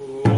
Cool.